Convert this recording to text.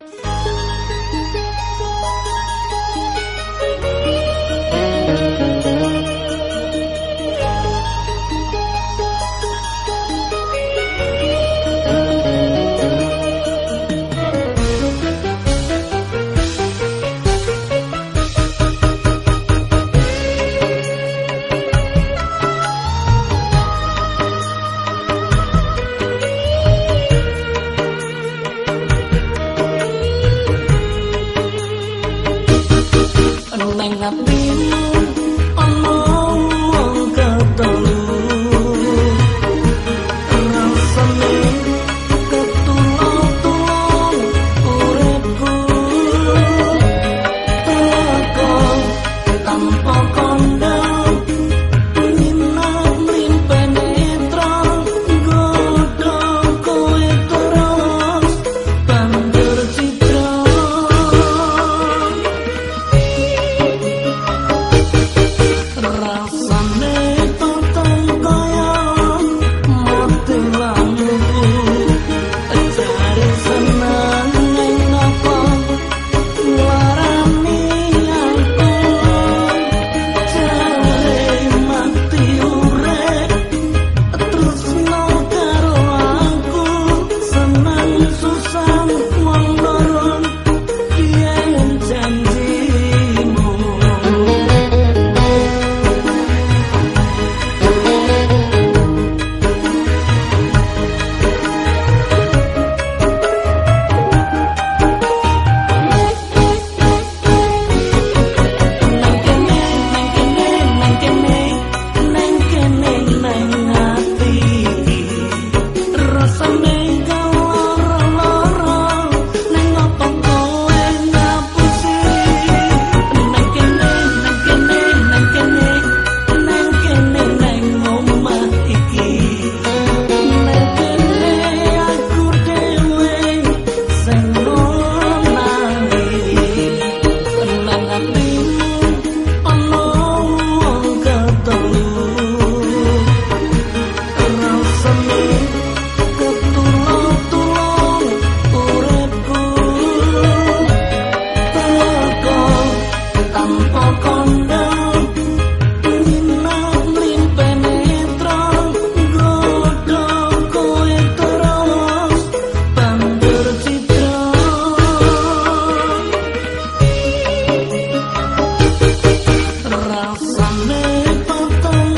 Bye. up. Dame papá.